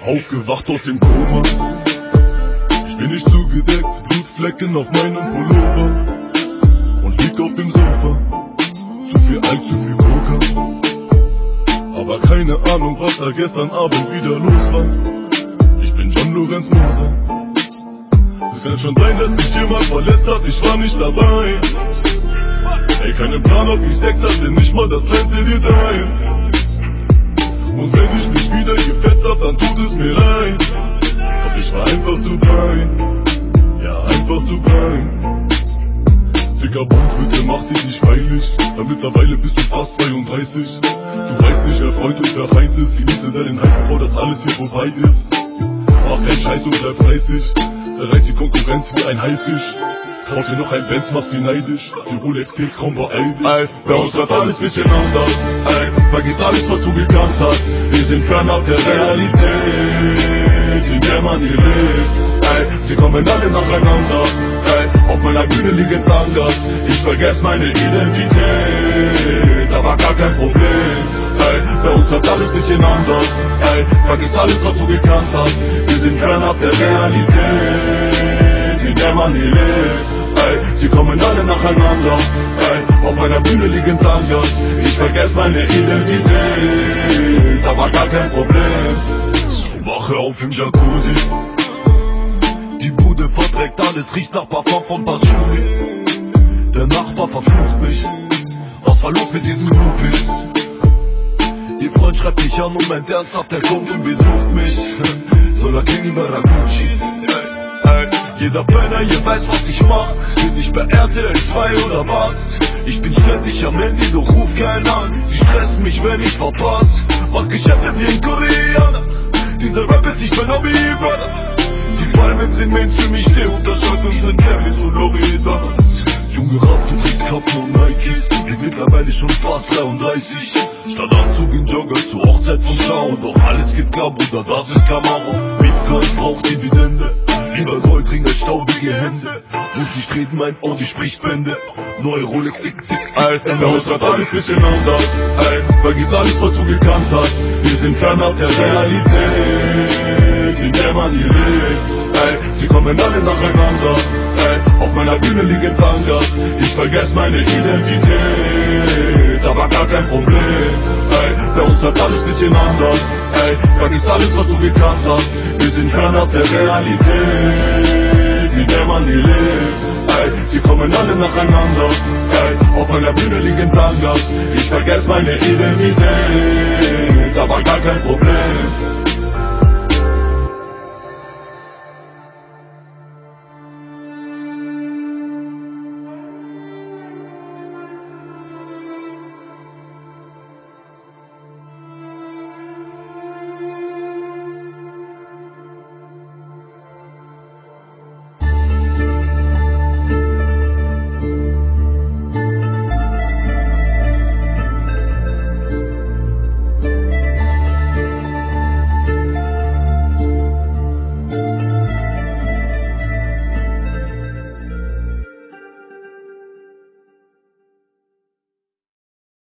Aufgewacht aus dem Koma. Ich bin nicht zugedeckt, Blutflecken auf meinem Pullover. Keine Ahnung, was da gestern Abend wieder los war. Ich bin John Lorenz Moser. Es kann schon sein, dass sich jemand verletzt hat, ich war nicht dabei. Ey, keinen Plan, ob ich Sex hatte, nicht mal das kleinste Detail. Und wenn ich mich Dicker Bund, bitte mach dich nicht peinlich. Weil mittlerweile bist du fast 32. Du weißt nicht, wer Freund und wer Feind ist. Genieße deinen Hype, bevor das alles hier vorbei ist. Mach keinen Scheiß und bleib fleißig. Zerreiß die Konkurrenz wie ein Haifisch. Kauf dir noch ein Benz, mach sie neidisch. Die Rolex geht, komm, beeil dich. Ey, bei uns läuft alles bisschen anders. Ey, vergiss alles, was du gekannt hast. Wir sind fernab der Realität, in der man hier lebt. Ey, sie kommen alle nacheinander. Meiner Bühne liegen Tangas. Ich vergess meine Identität, aber gar kein Problem. Ey, bei uns läuft alles bisschen anders. Ey, vergiss alles, was du gekannt hast. Wir sind fernab der Realität, in der man hier lebt. Ey, sie kommen alle nacheinander. Ey, auf meiner Bühne liegen Tangas. Ich vergess meine Identität, aber gar kein Problem. Wache auf im Jacuzzi. Alles, riecht nach Parfum von Patchouli. Der Nachbar verflucht mich. Was war los mit diesen Groupies? Ihr Freund schreibt mich an und meint ernsthaft, er kommt und besucht mich. Soll er King Baragucci? Jeder Penner hier weiß, was ich mach. Bin ich bei RTL 2 oder was? Ich bin ständig am Handy, doch ruf keinen an. Sie stressen mich, wenn ich verpass. Mach Geschäfte wie ein Koreaner. Dieser Rap ist nicht mein Hobby, Brother. Die Palmen sind Mainstream, ich steh unter und sind Camis und Lorisas. Junge Raff, du trägst Kappen und Nikes. Bin mittlerweile schon fast 33. Statt Anzug in Jogger zur Hochzeit von Schau. Doch alles geht klar, Bruder, das ist Camaro. Bitcoin braucht Dividende. Lieber Goldring als staubige Hände. Muss nicht reden, mein Audi spricht Bände. Neue Rolex, tick, tick, Ey, bei uns läuft alles bisschen anders. Ey, vergiss alles, was du gekannt hast. Wir sind fernab der Realität, in der man hier lebt. Ey, sie kommen alle nacheinander. Ey, auf meiner Bühne liegen Tangas. Ich vergess meine Identität, aber gar kein Problem. Ey, bei uns läuft alles bisschen anders. Ey, vergiss alles, was du gekannt hast. Wir sind fernab der Realität, in der man hier lebt. Ey, sie kommen alle nacheinander. Ey, auf meiner Bühne liegen Tangas. Ich vergess meine Identität, aber gar kein Problem.